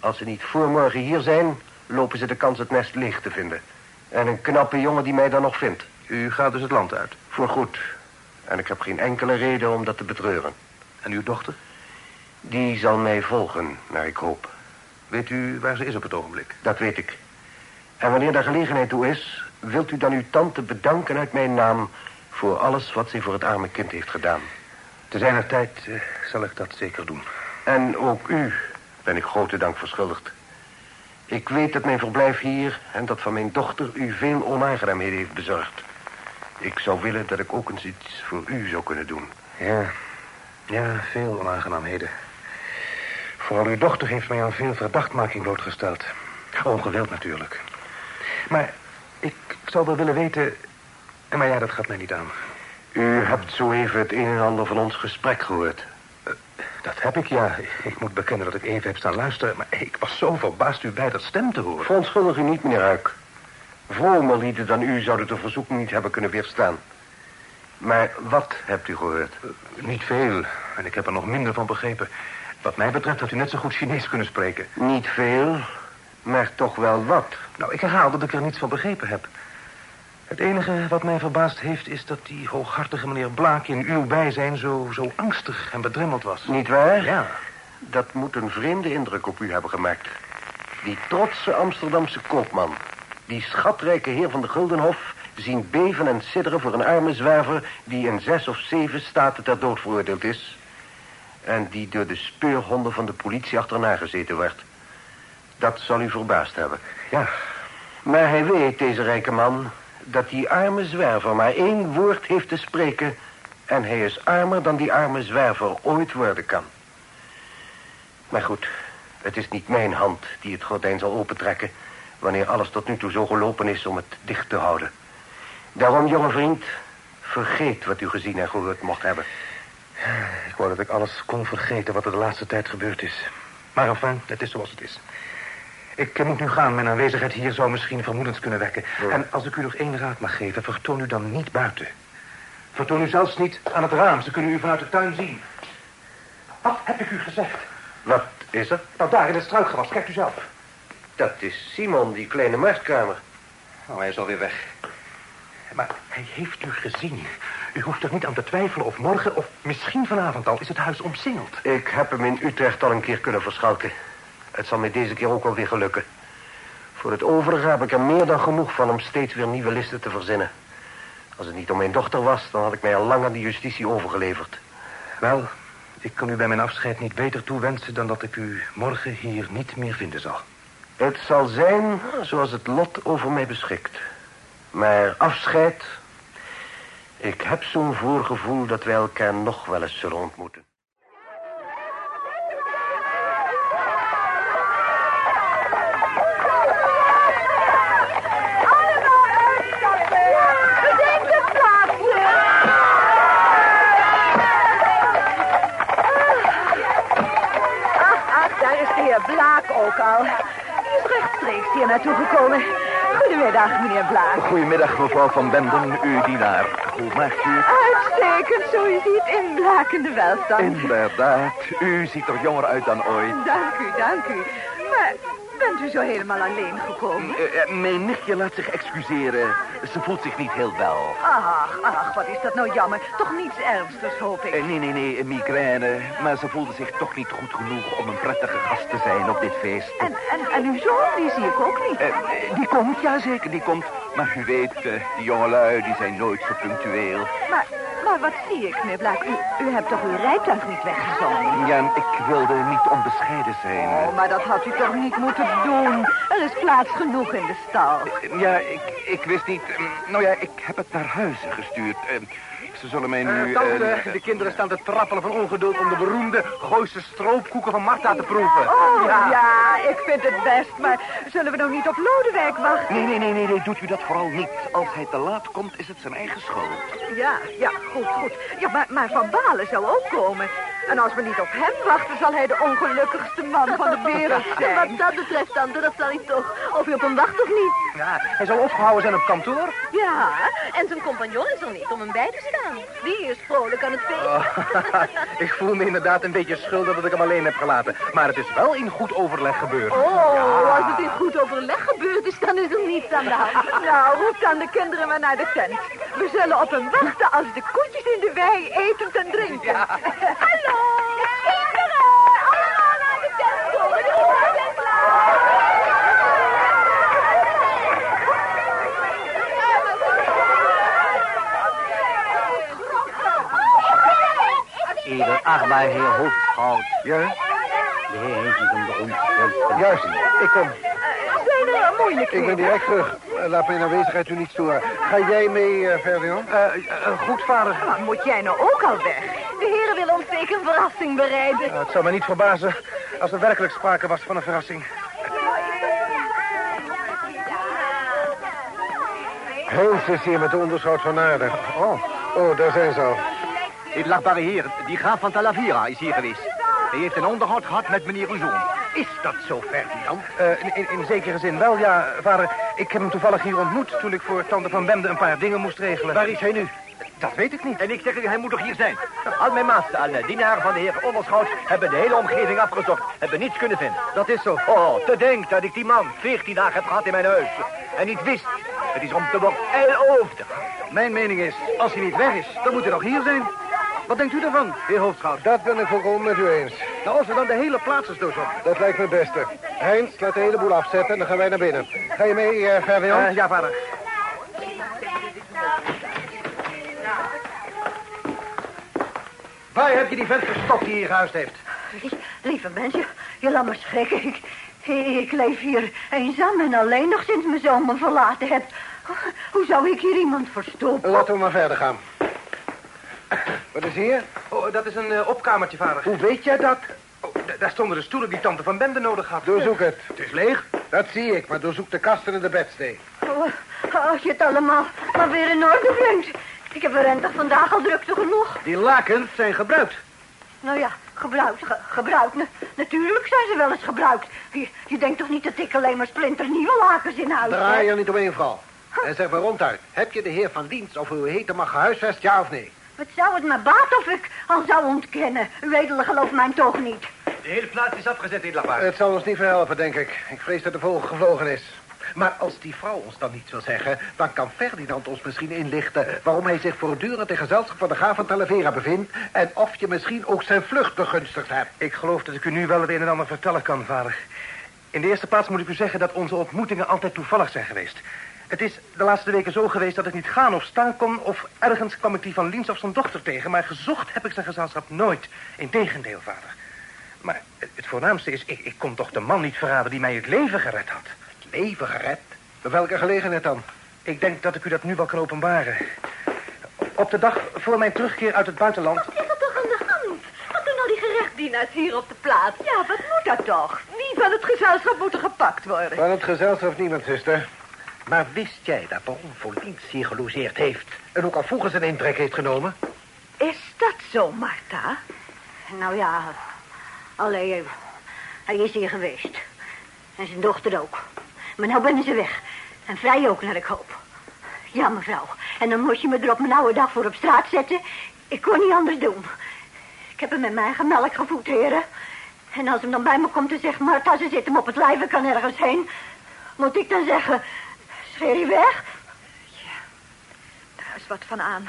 Als ze niet voor morgen hier zijn, lopen ze de kans het nest leeg te vinden. En een knappe jongen die mij dan nog vindt. U gaat dus het land uit? Voorgoed. En ik heb geen enkele reden om dat te betreuren. En uw dochter? Die zal mij volgen, naar ik hoop. Weet u waar ze is op het ogenblik? Dat weet ik. En wanneer daar gelegenheid toe is, wilt u dan uw tante bedanken uit mijn naam... voor alles wat zij voor het arme kind heeft gedaan. Te zijner tijd eh, zal ik dat zeker doen. En ook u ben ik grote dank verschuldigd. Ik weet dat mijn verblijf hier en dat van mijn dochter u veel onaangenaamheden heeft bezorgd. Ik zou willen dat ik ook eens iets voor u zou kunnen doen. Ja, ja, veel onaangenaamheden. Vooral uw dochter heeft mij aan veel verdachtmaking blootgesteld. Ongeweld natuurlijk. Maar ik zou wel willen weten... Maar ja, dat gaat mij niet aan. U hebt zo even het een en ander van ons gesprek gehoord. Uh, dat heb ik, ja. Ik moet bekennen dat ik even heb staan luisteren... maar ik was zo verbaasd u bij dat stem te horen. Verontschuldig u niet, meneer Huik. Vromer lieden dan u zouden de verzoeking niet hebben kunnen weerstaan. Maar wat hebt u gehoord? Uh, niet veel. En ik heb er nog minder van begrepen. Wat mij betreft had u net zo goed Chinees kunnen spreken. Niet veel, maar toch wel wat. Nou, ik herhaal dat ik er niets van begrepen heb. Het enige wat mij verbaasd heeft is dat die hooghartige meneer Blaak in uw bijzijn zo, zo angstig en bedremmeld was. Niet waar? Ja. Dat moet een vreemde indruk op u hebben gemaakt. Die trotse Amsterdamse koopman, die schatrijke heer van de Guldenhof... zien beven en sidderen voor een arme zwerver... die in zes of zeven staten ter dood veroordeeld is... en die door de speurhonden van de politie achterna gezeten werd. Dat zal u verbaasd hebben. Ja. Maar hij weet, deze rijke man, dat die arme zwerver maar één woord heeft te spreken... en hij is armer dan die arme zwerver ooit worden kan. Maar goed, het is niet mijn hand die het gordijn zal opentrekken... wanneer alles tot nu toe zo gelopen is om het dicht te houden. Daarom, jonge vriend, vergeet wat u gezien en gehoord mocht hebben. Ik wou dat ik alles kon vergeten wat er de laatste tijd gebeurd is. Maar enfin, het is zoals het is. Ik moet nu gaan. Mijn aanwezigheid hier zou misschien vermoedens kunnen wekken. Ja. En als ik u nog één raad mag geven, vertoon u dan niet buiten. Vertoon u zelfs niet aan het raam. Ze kunnen u vanuit de tuin zien. Wat heb ik u gezegd? Wat is er? Nou, daar in het struikgewas. Kijkt u zelf. Dat is Simon, die kleine marktkamer. Oh, hij is alweer weg. Maar hij heeft u gezien. U hoeft er niet aan te twijfelen of morgen of misschien vanavond al is het huis omsingeld. Ik heb hem in Utrecht al een keer kunnen verschalken. Het zal mij deze keer ook alweer gelukken. Voor het overige heb ik er meer dan genoeg van om steeds weer nieuwe listen te verzinnen. Als het niet om mijn dochter was, dan had ik mij al lang aan de justitie overgeleverd. Wel, ik kan u bij mijn afscheid niet beter toewensen... dan dat ik u morgen hier niet meer vinden zal. Het zal zijn zoals het lot over mij beschikt. Maar afscheid... Ik heb zo'n voorgevoel dat wij elkaar nog wel eens zullen ontmoeten. Ook al. Die is rechtstreeks hier naartoe gekomen. Goedemiddag, meneer Blaak. Goedemiddag, mevrouw Van Benden, uw dienaar. Hoe maakt u? Uitstekend, zo u ziet, in blakende welstand. Inderdaad, u ziet er jonger uit dan ooit. Dank u, dank u. Maar bent u zo helemaal alleen gekomen? Uh, mijn nichtje laat zich excuseren. Ze voelt zich niet heel wel. Ach, ach, wat is dat nou jammer. Toch niets ernstigs, hoop ik. Uh, nee, nee, nee, migraine. Maar ze voelde zich toch niet goed genoeg om een prettige gast te zijn op dit feest. En, en, en uw zoon, die zie ik ook niet. Die komt, ja zeker, die komt. Maar u weet, die jongelui, die zijn nooit zo punctueel. Maar, maar wat zie ik, meneer Blaak? U, u hebt toch uw rijtuig niet weggezonden? Ja, ik wilde niet onbescheiden zijn. Oh, maar dat had u toch niet moeten doen? Er is plaats genoeg in de stal. Ja, ik, ik wist niet... Nou ja, ik heb het naar huizen gestuurd. Ze zullen mij nu... Uh, tante, uh, de kinderen staan te trappelen van ongeduld... om de beroemde Gooise stroopkoeken van Marta te proeven. Oh, ja. ja, ik vind het best. Maar zullen we nog niet op Lodewijk wachten? Nee, nee, nee, nee, nee, doet u dat vooral niet. Als hij te laat komt, is het zijn eigen schuld. Ja, ja, goed, goed. Ja, maar, maar Van Balen zou ook komen. En als we niet op hem wachten, zal hij de ongelukkigste man van de wereld zijn. Wat dat betreft, tante, dat zal hij toch. Of je op hem wacht of niet. Ja, hij zal opgehouden zijn op kantoor. Ja, en zijn compagnon is er niet om hem bij te staan. Die is vrolijk aan het feest. Oh, ik voel me inderdaad een beetje schuldig dat ik hem alleen heb gelaten. Maar het is wel in goed overleg gebeurd. Oh, als het in goed overleg gebeurd is, dan is er niets aan de hand. Nou, roep dan de kinderen maar naar de tent. We zullen op hem wachten als de koetjes in de wei eten en drinken. Hallo! Kinderen! Allemaal naar de tent komen. De koffie zijn Ieder achtbaar heer hoofdschout. Ja? De heer heeft zich om de ons Juist, ik kom. Zijn er moeilijk Ik ben direct terug. Laat me in aanwezigheid u niet storen. Ga jij mee, eh, Ferdinand? Eh, eh, goed, vader. Maar moet jij nou ook al weg? De heren willen ons zeker een verrassing bereiden. Nou, het zou me niet verbazen als er werkelijk sprake was van een verrassing. Hens is hier met de onderschout van Aarde. Oh, oh, daar zijn ze al. Dit achtbare heer, die graaf van Talavera, is hier geweest. Hij heeft een onderhoud gehad met meneer uw zoon. Is dat zo, Ferdinand? Eh, in, in, in zekere zin wel, ja, vader. Ik heb hem toevallig hier ontmoet toen ik voor tante van Bemde een paar dingen moest regelen. Waar is hij nu? Dat weet ik niet. En ik zeg u, hij moet toch hier zijn? Al mijn maatsten, alle dienaren van de heer Onderschout... hebben de hele omgeving afgezocht, hebben niets kunnen vinden. Dat is zo. Oh, te denk dat ik die man 14 dagen heb gehad in mijn huis. En niet wist. Het is om te worden eiloftig. Mijn mening is, als hij niet weg is, dan moet hij nog hier zijn. Wat denkt u ervan, heer Hoofdschout? Dat ben ik volkomen met u eens. Nou, als we dan de hele plaats eens doorzoeken. Dat lijkt me het beste. Heinz, laat de hele boel afzetten en dan gaan wij naar binnen. Ga je mee, eh, Ferdinand? Eh, ja, vader. Waar heb je die vent verstopt die hier gehuisd heeft? Lieve mensen, je laat me schrikken. Ik, ik leef hier eenzaam en alleen nog sinds mijn zoon me verlaten heb. Hoe zou ik hier iemand verstoppen? Laten we maar verder gaan. Wat is hier? Oh, dat is een eh, opkamertje, vader. Hoe weet jij dat? Oh, daar stonden de stoelen die tante van Bende nodig had. Doorzoek het. Het is leeg. Dat zie ik, maar doorzoek de kasten en de bedstee. Oh, als je het allemaal maar weer in orde brengt. Ik heb er rentig vandaag al drukte genoeg. Die lakens zijn gebruikt. Nou ja, gebruikt, ge- gebruikt. Na- natuurlijk zijn ze wel eens gebruikt. Je, je denkt toch niet dat ik alleen maar splinternieuwe lakens in huis Draai heb? er niet omheen, vrouw. En zeg maar ronduit. Heb je de heer van dienst of hoe heet mag gehuisvest, ja of nee? Wat zou het me baat of ik al zou ontkennen? Uw edele gelooft mij toch niet. De hele plaats is afgezet in Lavar. Het zal ons niet verhelpen, denk ik. Ik vrees dat de vogel gevlogen is. Maar als die vrouw ons dan niets wil zeggen... dan kan Ferdinand ons misschien inlichten... waarom hij zich voortdurend in gezelschap van de graaf van Talavera bevindt... en of je misschien ook zijn vlucht begunstigd hebt. Ik geloof dat ik u nu wel het een en ander vertellen kan, vader. In de eerste plaats moet ik u zeggen dat onze ontmoetingen altijd toevallig zijn geweest. Het is de laatste weken zo geweest dat ik niet gaan of staan kon... of ergens kwam ik die van Liens of zijn dochter tegen... maar gezocht heb ik zijn gezelschap nooit. Integendeel, vader. Maar het, voornaamste is, ik, ik kon toch de man niet verraden die mij het leven gered had. Het leven gered? Bij welke gelegenheid dan? Ik denk dat ik u dat nu wel kan openbaren. Op de dag voor mijn terugkeer uit het buitenland... Wat is er toch aan de hand? Wat doen nou die gerechtsdienaars hier op de plaats? Ja, wat moet dat toch? Wie van het gezelschap moet er gepakt worden? Van het gezelschap niemand, zuster. Maar wist jij dat baron hier gelogeerd heeft? En ook al vroeger zijn intrek heeft genomen? Is dat zo, Martha? Nou ja, alleen hij is hier geweest. En zijn dochter ook. Maar nou ben ze weg. En vrij ook, naar ik hoop. Ja, mevrouw. En dan moest je me er op mijn oude dag voor op straat zetten. Ik kon niet anders doen. Ik heb hem met mijn eigen melk gevoed, heren. En als hem dan bij me komt en zegt... Martha, ze zit hem op het lijf, ik kan ergens heen... Moet ik dan zeggen... Scheer je weg? Daar is wat van aan.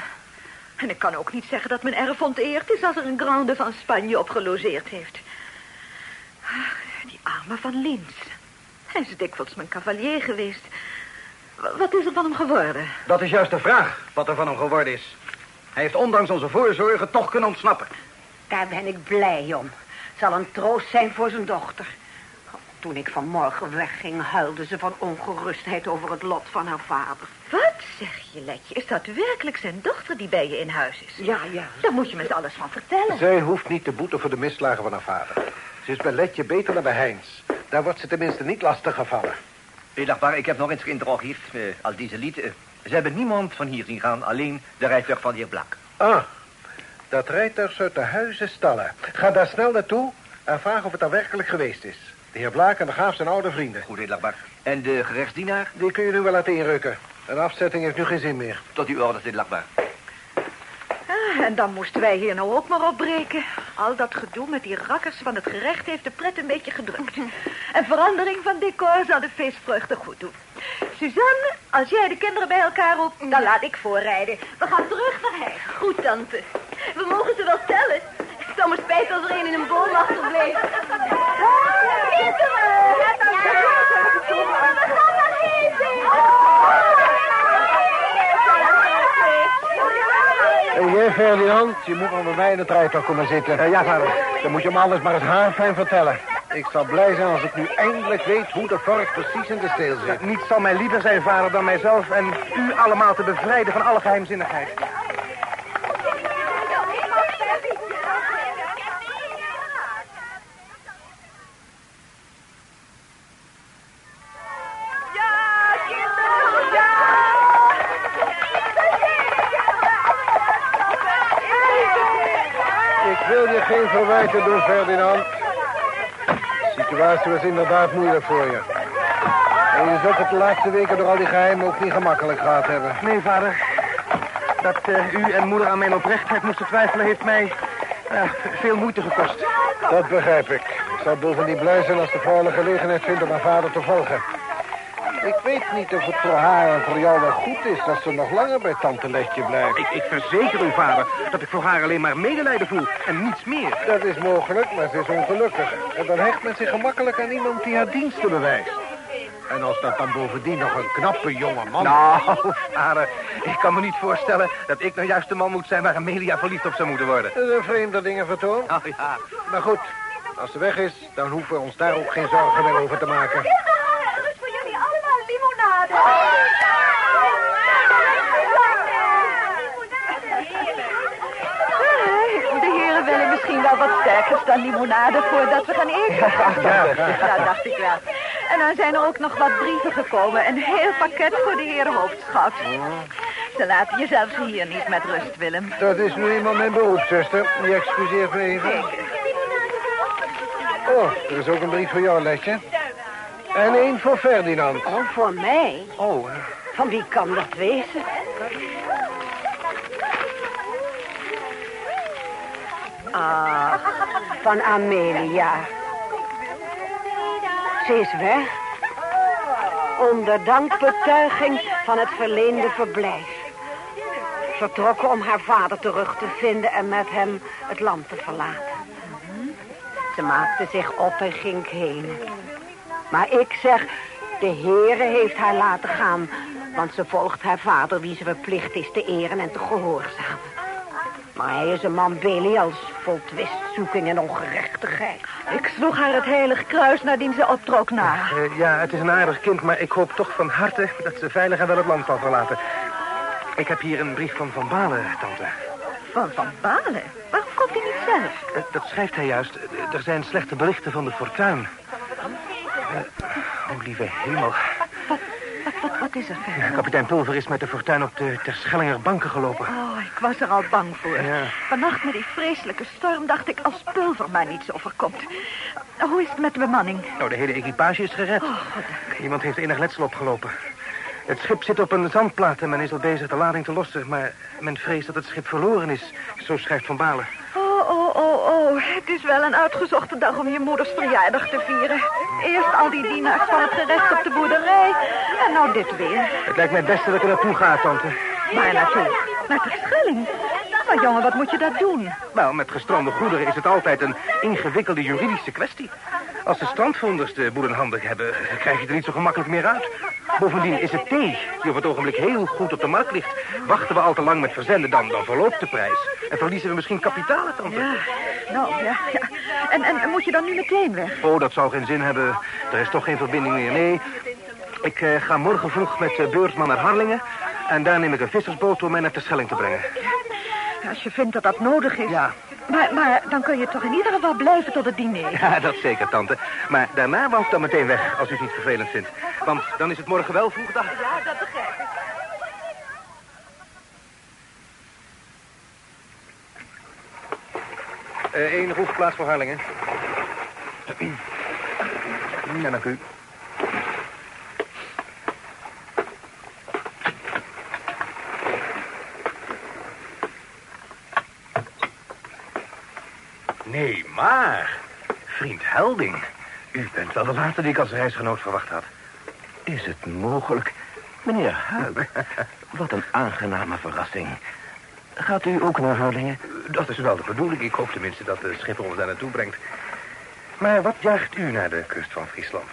En ik kan ook niet zeggen dat mijn erf onteerd is als er een grande van Spanje op gelogeerd heeft. Ach, die arme van Lins. Hij is dikwijls mijn cavalier geweest. Wat is er van hem geworden? Dat is juist de vraag, wat er van hem geworden is. Hij heeft ondanks onze voorzorgen toch kunnen ontsnappen. Daar ben ik blij om. Zal een troost zijn voor zijn dochter. Toen ik vanmorgen wegging, huilde ze van ongerustheid over het lot van haar vader. Wat zeg je, Letje? Is dat werkelijk zijn dochter die bij je in huis is? Ja, ja. Daar moet je me alles van vertellen. Zij hoeft niet te boeten voor de misslagen van haar vader. Ze is bij Letje beter dan bij Heinz. Daar wordt ze tenminste niet lastig gevallen. Edagbaar, ik heb nog eens geïnterrogeerd, eh, al deze lied. eh, ze hebben niemand van hier zien gaan, alleen de rijtuig van de heer Blak. Ah, Dat rijtuig uit de huizen stallen. Ga daar snel naartoe en vraag of het daar werkelijk geweest is. De heer Blaak en de Graaf zijn oude vrienden. Goed, edelachtbaar. En de gerechtsdienaar? Die kun je nu wel laten inrukken. Een afzetting heeft nu geen zin meer. Tot uw orders, edelachtbaar. Ah, en dan moesten wij hier nou ook maar opbreken. Al dat gedoe met die rakkers van het gerecht heeft de pret een beetje gedrukt. En verandering van decor zal de feestvreugde goed doen. Suzanne, als jij de kinderen bij elkaar roept, dan laat ik voorrijden. We gaan terug naar huis. Goed, tante. We mogen ze wel tellen. Het zou me spijt als er een in een boom achterbleef. Kinderen! We gaan naar En jij, Ferdinand, je moet bij mij in het rijtuig komen zitten. ja, vader. Dan moet je me alles maar eens haarfijn vertellen. Ik zal blij zijn als ik nu eindelijk weet hoe de vork precies in de steel zit. Niets zal mij liever zijn, vader, dan mijzelf en u allemaal te bevrijden van alle geheimzinnigheid. Situatie was inderdaad moeilijk voor je. En je zult het de laatste weken door al die geheimen ook niet gemakkelijk gehad hebben. Nee, vader. Dat eh, u en moeder aan mijn oprechtheid moesten twijfelen heeft mij veel moeite gekost. Dat begrijp ik. Ik zou bovendien blij zijn als de vrouw een gelegenheid vindt om haar vader te volgen. Ik weet niet of het voor haar en voor jou wel goed is dat ze nog langer bij tante Letje blijft. Ik, ik verzeker u, vader, dat ik voor haar alleen maar medelijden voel en niets meer. Dat is mogelijk, maar ze is ongelukkig. En dan hecht men zich gemakkelijk aan iemand die haar diensten bewijst. En als dat dan bovendien nog een knappe jonge man Nou, vader, ik kan me niet voorstellen dat ik nou juist de man moet zijn waar Amelia verliefd op zou moeten worden. Dat is een vreemde dingen vertoon. Oh ja. Maar goed, als ze weg is, dan hoeven we ons daar ook geen zorgen meer over te maken. Er is voor jullie allemaal limonade. Eh, De heren willen misschien wel wat sterkers dan limonade voordat we gaan eten. Ja, dat dacht ik wel. En dan zijn er ook nog wat brieven gekomen. Een heel pakket voor de heer Hoofdschout. Ze laten je zelfs hier niet met rust, Willem. Dat is nu eenmaal mijn beroep, zuster. Je excuseert me even. Oh, er is ook een brief voor jou, Letje. En één voor Ferdinand. Oh, voor mij? Oh, Van wie kan dat wezen? Ah, van Amelia. Ze is weg. Onder dankbetuiging van het verleende verblijf. Vertrokken om haar vader terug te vinden en met hem het land te verlaten. Ze maakte zich op en ging heen. Maar ik zeg, de Heere heeft haar laten gaan. Want ze volgt haar vader, wie ze verplicht is te eren en te gehoorzamen. Maar hij is een man Billy als vol twistzoeking en ongerechtigheid. Ik sloeg haar het heilige kruis nadien ze optrok na. eh, ja, het is een aardig kind, maar ik hoop toch van harte dat ze veilig en wel het land zal verlaten. Ik heb hier een brief van Van Balen, tante. Van Van Balen? Waarom komt hij niet zelf? Eh, Dat schrijft hij juist. Eh, Er zijn slechte berichten van de fortuin. Oh, lieve hemel. Wat, wat, wat is er verder? Kapitein Pulver is met de fortuin op de Terschellinger banken gelopen. Oh, ik was er al bang voor. Ja. Vannacht met die vreselijke storm dacht ik als pulver maar niets overkomt. Hoe is het met de bemanning? Nou, de hele equipage is gered. Iemand heeft enig letsel opgelopen. Het schip zit op een zandplaat en men is al bezig de lading te lossen. Maar men vreest dat het schip verloren is. Zo schrijft Van Balen. Oh, oh, oh, oh. Het is wel een uitgezochte dag om je moeders verjaardag te vieren. Eerst al die dienaars van het gerecht op de boerderij. En nou dit weer. Het lijkt mij het beste dat ik er naartoe ga, tante. Maar naartoe? Naar Terschelling? Maar jongen, wat moet je dat doen? Wel, met gestrande goederen is het altijd een ingewikkelde juridische kwestie. Als de strandvonders de boel in handen hebben, krijg je er niet zo gemakkelijk meer uit. Bovendien is het thee, die op het ogenblik heel goed op de markt ligt. Wachten we al te lang met verzenden, dan, dan verloopt de prijs. En verliezen we misschien kapitaal, tante. Ja, nou ja, ja. En, en moet je dan nu meteen weg? Oh, dat zou geen zin hebben. Er is toch geen verbinding meer. Nee, ik eh, ga morgen vroeg met de Beursman naar Harlingen. En daar neem ik een vissersboot om mij naar Terschelling te brengen. Als je vindt dat dat nodig is. Ja. Maar, maar dan kun je toch in ieder geval blijven tot het diner. Ja, dat zeker, tante. Maar daarna wou ik dan meteen weg, als u het niet vervelend vindt. Want dan is het morgen wel vroeg dag. Ja, dat begrijp ik. Eén roefplaats voor Harlingen. Ja, dank u. Nee, maar... Vriend Helding, u bent wel de laatste die ik als reisgenoot verwacht had. Is het mogelijk? Meneer Huik, wat een aangename verrassing. Gaat u ook naar Harlingen? Dat is wel de bedoeling. Ik hoop tenminste dat de schipper ons daar naartoe brengt. Maar wat jaagt u naar de kust van Friesland?